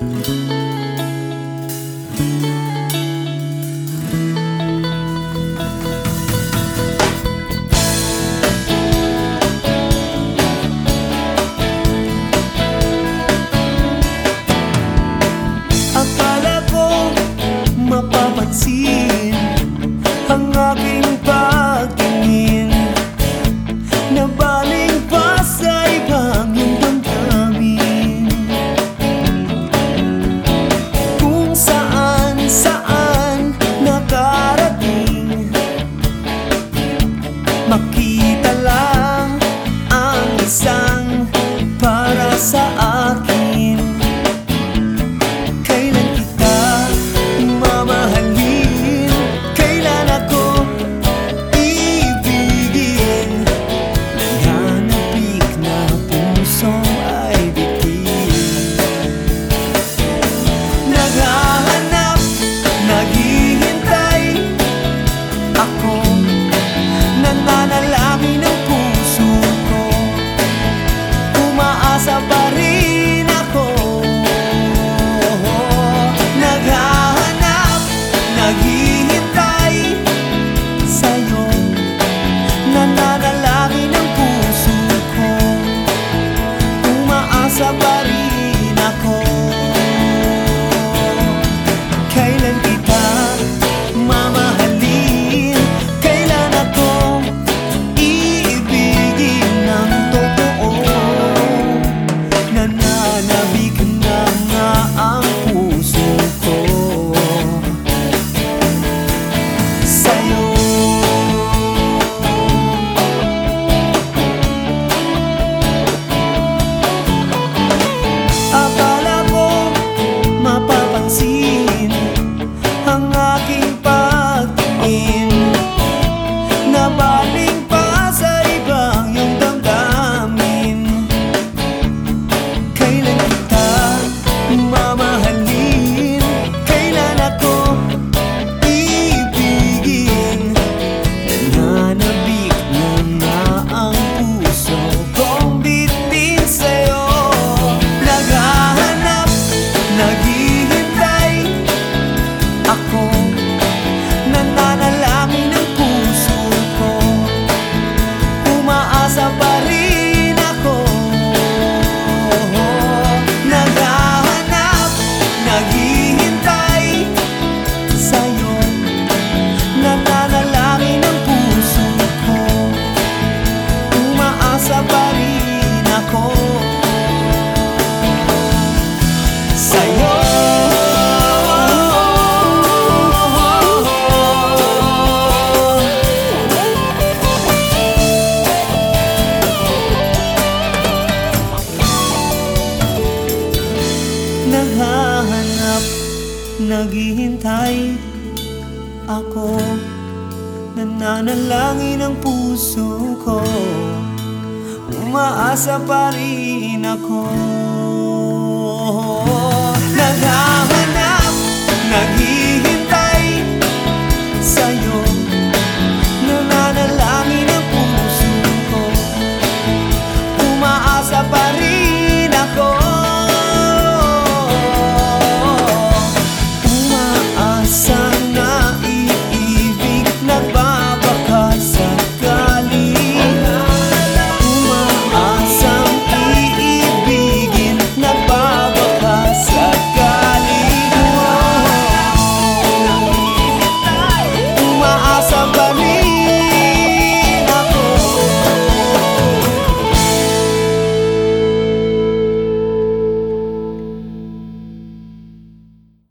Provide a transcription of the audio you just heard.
Música nossa Paris Naghahanap, naghihintay Ako, nananalangin ang puso ko. Umaasa pa rin ako.